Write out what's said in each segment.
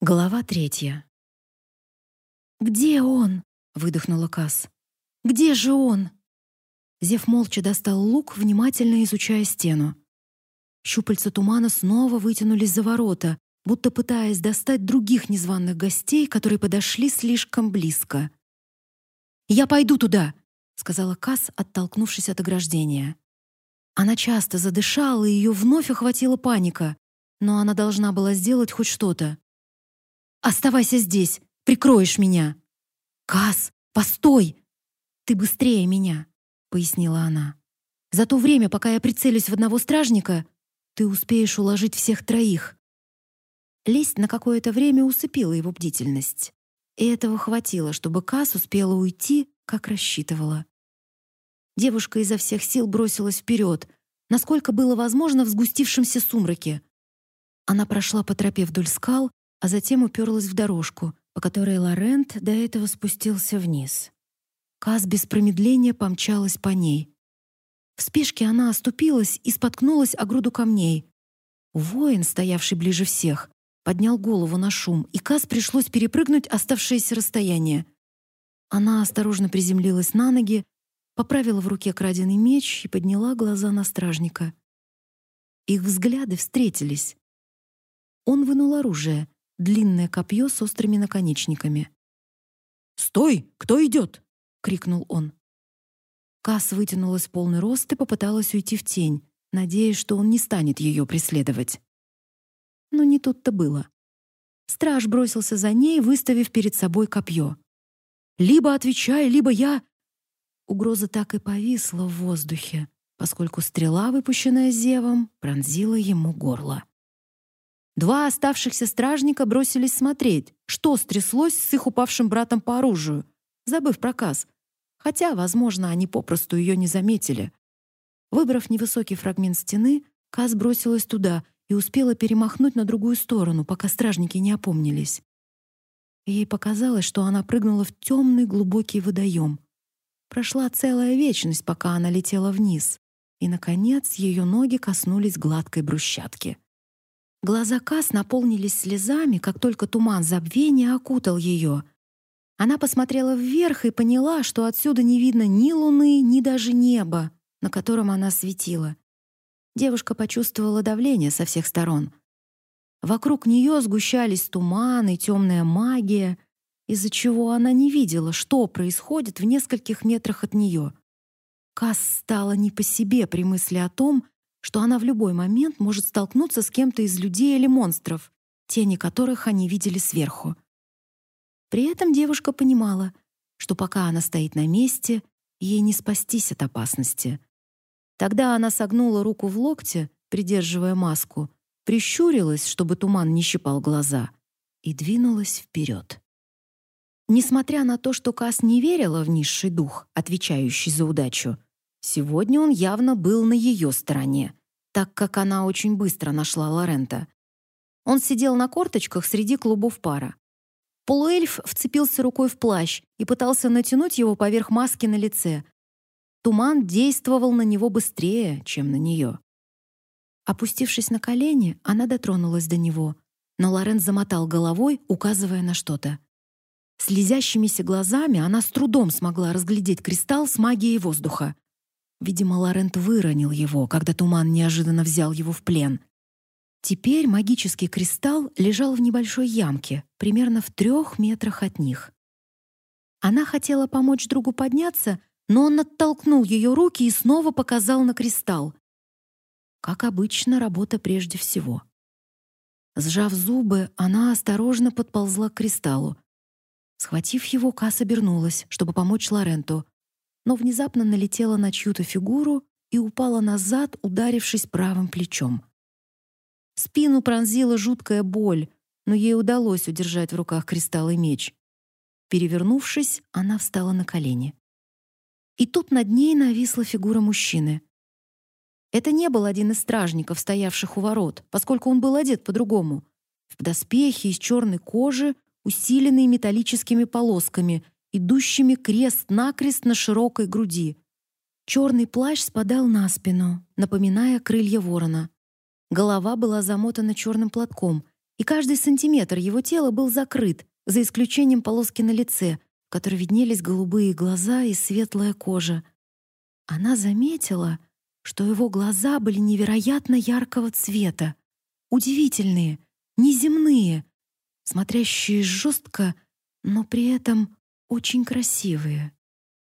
Глава третья. «Где он?» — выдохнула Касс. «Где же он?» Зев молча достал лук, внимательно изучая стену. Щупальца тумана снова вытянулись за ворота, будто пытаясь достать других незваных гостей, которые подошли слишком близко. «Я пойду туда!» — сказала Касс, оттолкнувшись от ограждения. Она часто задышала, и ее вновь охватила паника, но она должна была сделать хоть что-то. Оставайся здесь, прикроешь меня. Кас, постой. Ты быстрее меня, пояснила она. За то время, пока я прицелюсь в одного стражника, ты успеешь уложить всех троих. Лесть на какое-то время усыпила его бдительность. И этого хватило, чтобы Кас успела уйти, как рассчитывала. Девушка изо всех сил бросилась вперед, насколько было возможно в сгустившемся сумраке. Она прошла по тропе вдоль скал, а затем уперлась в дорожку, по которой Лорент до этого спустился вниз. Каз без промедления помчалась по ней. В спешке она оступилась и споткнулась о груду камней. Воин, стоявший ближе всех, поднял голову на шум, и Каз пришлось перепрыгнуть оставшееся расстояние. Она осторожно приземлилась на ноги, поправила в руке краденый меч и подняла глаза на стражника. Их взгляды встретились. Он вынул оружие, длинное копье с острыми наконечниками. «Стой! Кто идет?» — крикнул он. Касс вытянулась в полный рост и попыталась уйти в тень, надеясь, что он не станет ее преследовать. Но не тут-то было. Страж бросился за ней, выставив перед собой копье. «Либо отвечай, либо я...» Угроза так и повисла в воздухе, поскольку стрела, выпущенная зевом, пронзила ему горло. Два оставшихся стражника бросились смотреть, что стряслось с их упавшим братом по оружию, забыв проказ. Хотя, возможно, они попросту ее не заметили. Выбрав невысокий фрагмент стены, Каз бросилась туда и успела перемахнуть на другую сторону, пока стражники не опомнились. Ей показалось, что она прыгнула в темный глубокий водоем. Прошла целая вечность, пока она летела вниз, и, наконец, ее ноги коснулись гладкой брусчатки. Глаза Кас наполнились слезами, как только туман забвения окутал ее. Она посмотрела вверх и поняла, что отсюда не видно ни луны, ни даже неба, на котором она светила. Девушка почувствовала давление со всех сторон. Вокруг нее сгущались туман и темная магия, из-за чего она не видела, что происходит в нескольких метрах от нее. Кас стала не по себе при мысли о том, что она в любой момент может столкнуться с кем-то из людей или монстров, тени которых они видели сверху. При этом девушка понимала, что пока она стоит на месте, ей не спастись от опасности. Тогда она согнула руку в локте, придерживая маску, прищурилась, чтобы туман не щипал глаза, и двинулась вперед. Несмотря на то, что Кас не верила в низший дух, отвечающий за удачу, Сегодня он явно был на ее стороне, так как она очень быстро нашла Лорента. Он сидел на корточках среди клубов пара. Полуэльф вцепился рукой в плащ и пытался натянуть его поверх маски на лице. Туман действовал на него быстрее, чем на нее. Опустившись на колени, она дотронулась до него, но Лорент замотал головой, указывая на что-то. Слезящимися глазами она с трудом смогла разглядеть кристалл с магией воздуха. Видимо, Лорент выронил его, когда туман неожиданно взял его в плен. Теперь магический кристалл лежал в небольшой ямке, примерно в трех метрах от них. Она хотела помочь другу подняться, но он оттолкнул ее руки и снова показал на кристалл. Как обычно, работа прежде всего. Сжав зубы, она осторожно подползла к кристаллу. Схватив его, Кас обернулась, чтобы помочь Лоренту но внезапно налетела на чью-то фигуру и упала назад, ударившись правым плечом. Спину пронзила жуткая боль, но ей удалось удержать в руках кристалл и меч. Перевернувшись, она встала на колени. И тут над ней нависла фигура мужчины. Это не был один из стражников, стоявших у ворот, поскольку он был одет по-другому. В доспехи из черной кожи, усиленные металлическими полосками — идущими крест-накрест на широкой груди. Черный плащ спадал на спину, напоминая крылья ворона. Голова была замотана черным платком, и каждый сантиметр его тела был закрыт, за исключением полоски на лице, в которой виднелись голубые глаза и светлая кожа. Она заметила, что его глаза были невероятно яркого цвета, удивительные, неземные, смотрящие жестко, но при этом очень красивые.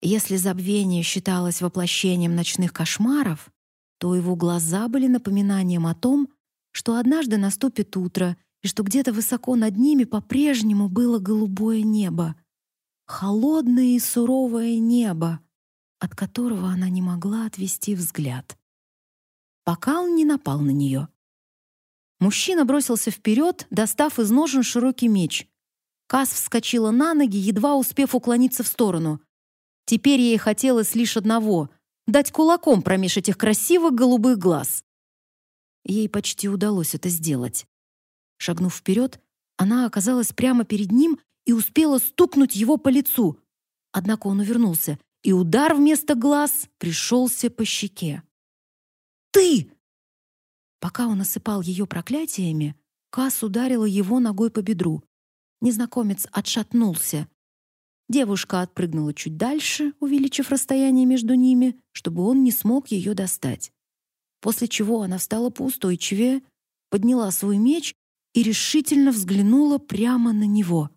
Если забвение считалось воплощением ночных кошмаров, то его глаза были напоминанием о том, что однажды наступит утро и что где-то высоко над ними по-прежнему было голубое небо. Холодное и суровое небо, от которого она не могла отвести взгляд. Пока он не напал на нее. Мужчина бросился вперед, достав из ножен широкий меч. Кас вскочила на ноги, едва успев уклониться в сторону. Теперь ей хотелось лишь одного — дать кулаком промеж этих красивых голубых глаз. Ей почти удалось это сделать. Шагнув вперед, она оказалась прямо перед ним и успела стукнуть его по лицу. Однако он увернулся, и удар вместо глаз пришелся по щеке. «Ты!» Пока он осыпал ее проклятиями, Кас ударила его ногой по бедру. Незнакомец отшатнулся. Девушка отпрыгнула чуть дальше, увеличив расстояние между ними, чтобы он не смог ее достать. После чего она встала поустойчивее, подняла свой меч и решительно взглянула прямо на него.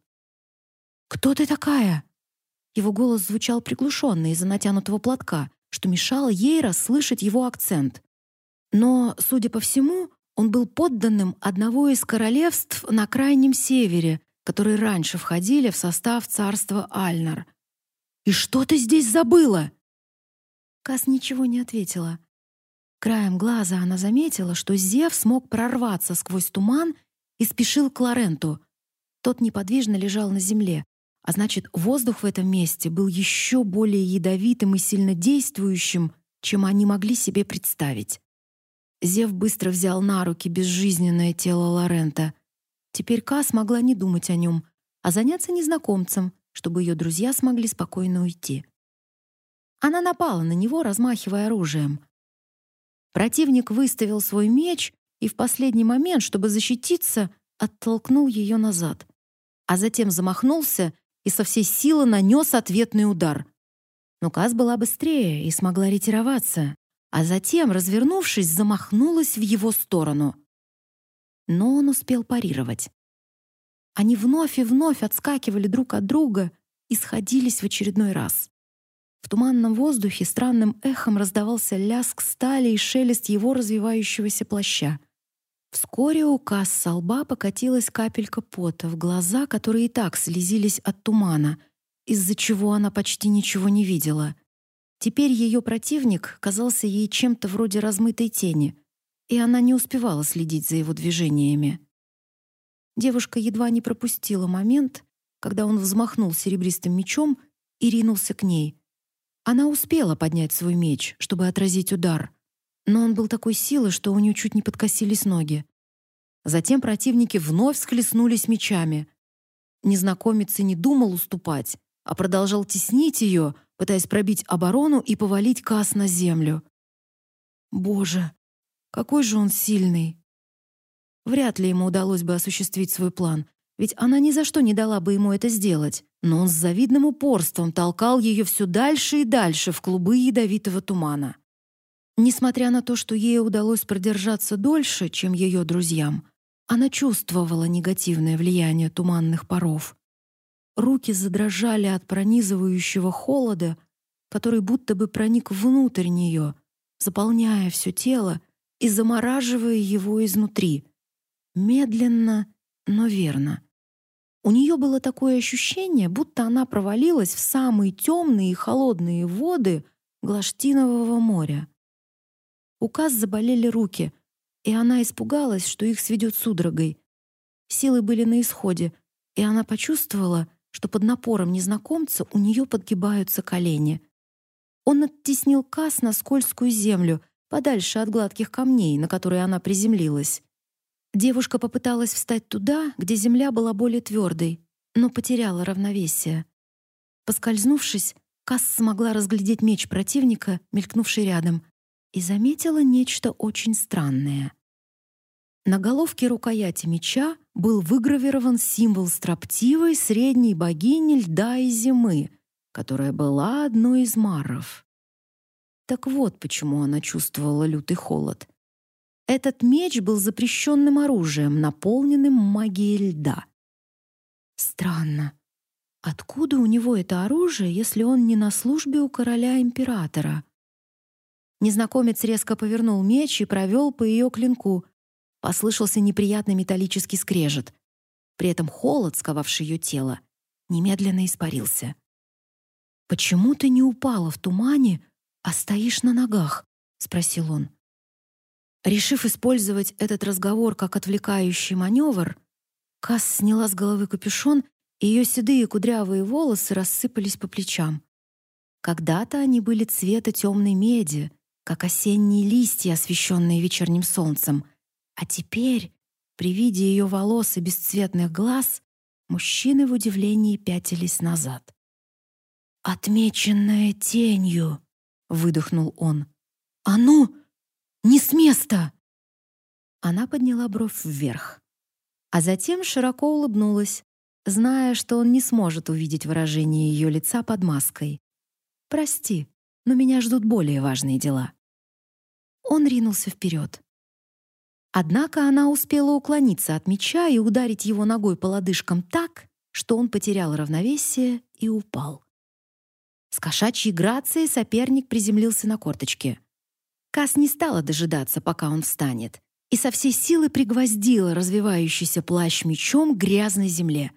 «Кто ты такая?» Его голос звучал приглушенно из-за натянутого платка, что мешало ей расслышать его акцент. Но, судя по всему, он был подданным одного из королевств на крайнем севере, которые раньше входили в состав царства Альнар. «И что ты здесь забыла?» Кас ничего не ответила. Краем глаза она заметила, что Зев смог прорваться сквозь туман и спешил к Лоренту. Тот неподвижно лежал на земле, а значит, воздух в этом месте был еще более ядовитым и сильнодействующим, чем они могли себе представить. Зев быстро взял на руки безжизненное тело Лорента. Теперь Кас могла не думать о нем, а заняться незнакомцем, чтобы ее друзья смогли спокойно уйти. Она напала на него, размахивая оружием. Противник выставил свой меч и в последний момент, чтобы защититься, оттолкнул ее назад, а затем замахнулся и со всей силы нанес ответный удар. Но Каз была быстрее и смогла ретироваться, а затем, развернувшись, замахнулась в его сторону. Но он успел парировать. Они вновь и вновь отскакивали друг от друга и сходились в очередной раз. В туманном воздухе странным эхом раздавался лязг стали и шелест его развивающегося плаща. Вскоре у Касс лба покатилась капелька пота в глаза, которые и так слезились от тумана, из-за чего она почти ничего не видела. Теперь ее противник казался ей чем-то вроде размытой тени, и она не успевала следить за его движениями. Девушка едва не пропустила момент, когда он взмахнул серебристым мечом и ринулся к ней. Она успела поднять свой меч, чтобы отразить удар, но он был такой силы, что у нее чуть не подкосились ноги. Затем противники вновь схлестнулись мечами. Незнакомец и не думал уступать, а продолжал теснить ее, пытаясь пробить оборону и повалить Кас на землю. Боже, какой же он сильный! Вряд ли ему удалось бы осуществить свой план, ведь она ни за что не дала бы ему это сделать, но он с завидным упорством толкал ее все дальше и дальше в клубы ядовитого тумана. Несмотря на то, что ей удалось продержаться дольше, чем ее друзьям, она чувствовала негативное влияние туманных паров. Руки задрожали от пронизывающего холода, который будто бы проник внутрь нее, заполняя все тело и замораживая его изнутри. Медленно, но верно. У нее было такое ощущение, будто она провалилась в самые темные и холодные воды Глаштинового моря. У Каз заболели руки, и она испугалась, что их сведет судорогой. Силы были на исходе, и она почувствовала, что под напором незнакомца у нее подгибаются колени. Он оттеснил Каз на скользкую землю, подальше от гладких камней, на которые она приземлилась. Девушка попыталась встать туда, где земля была более твердой, но потеряла равновесие. Поскользнувшись, Касс смогла разглядеть меч противника, мелькнувший рядом, и заметила нечто очень странное. На головке рукояти меча был выгравирован символ строптивой средней богини льда и зимы, которая была одной из маров. Так вот почему она чувствовала лютый холод. Этот меч был запрещенным оружием, наполненным магией льда. Странно. Откуда у него это оружие, если он не на службе у короля-императора? Незнакомец резко повернул меч и провел по ее клинку. Послышался неприятный металлический скрежет. При этом холод, сковавший ее тело, немедленно испарился. «Почему ты не упала в тумане, а стоишь на ногах?» — спросил он. Решив использовать этот разговор как отвлекающий маневр, Касс сняла с головы капюшон, и ее седые кудрявые волосы рассыпались по плечам. Когда-то они были цвета темной меди, как осенние листья, освещенные вечерним солнцем. А теперь, при виде ее волос и бесцветных глаз, мужчины в удивлении пятились назад. «Отмеченная тенью», — выдохнул он. «А ну, не с места!» Она подняла бровь вверх, а затем широко улыбнулась, зная, что он не сможет увидеть выражение ее лица под маской. «Прости, но меня ждут более важные дела». Он ринулся вперед. Однако она успела уклониться от меча и ударить его ногой по лодыжкам так, что он потерял равновесие и упал. С кошачьей грацией соперник приземлился на корточки. Кас не стала дожидаться, пока он встанет, и со всей силы пригвоздила развивающийся плащ мечом к грязной земле.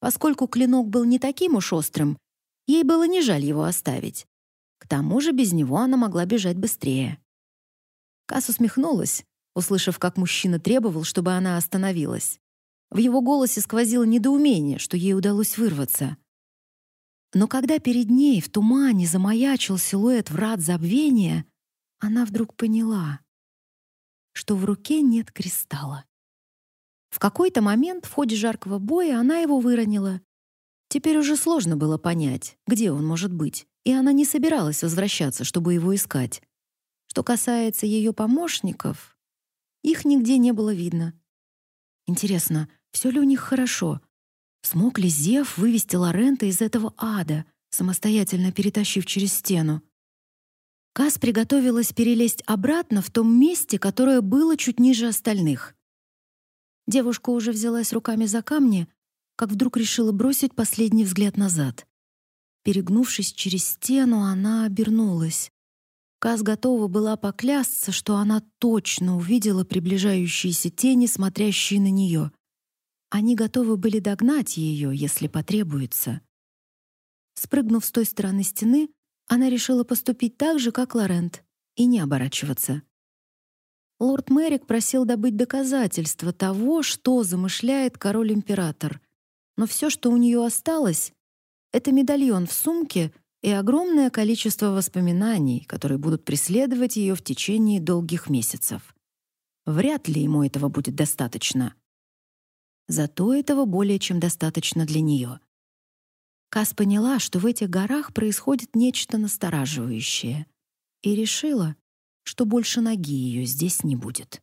Поскольку клинок был не таким уж острым, ей было не жаль его оставить. К тому же без него она могла бежать быстрее. Кас усмехнулась, услышав, как мужчина требовал, чтобы она остановилась. В его голосе сквозило недоумение, что ей удалось вырваться. Но когда перед ней в тумане замаячил силуэт врат забвения, она вдруг поняла, что в руке нет кристалла. В какой-то момент в ходе жаркого боя она его выронила. Теперь уже сложно было понять, где он может быть, и она не собиралась возвращаться, чтобы его искать. Что касается ее помощников, их нигде не было видно. Интересно, все ли у них хорошо? Смог ли Зев вывести Лорента из этого ада, самостоятельно перетащив через стену? Кас приготовилась перелезть обратно в том месте, которое было чуть ниже остальных. Девушка уже взялась руками за камни, как вдруг решила бросить последний взгляд назад. Перегнувшись через стену, она обернулась. Каз готова была поклясться, что она точно увидела приближающиеся тени, смотрящие на нее. Они готовы были догнать ее, если потребуется. Спрыгнув с той стороны стены, она решила поступить так же, как Лорент, и не оборачиваться. Лорд Мэрик просил добыть доказательства того, что замышляет король-император. Но все, что у нее осталось, это медальон в сумке — и огромное количество воспоминаний, которые будут преследовать ее в течение долгих месяцев. Вряд ли ему этого будет достаточно. Зато этого более чем достаточно для нее. Кас поняла, что в этих горах происходит нечто настораживающее, и решила, что больше ноги ее здесь не будет.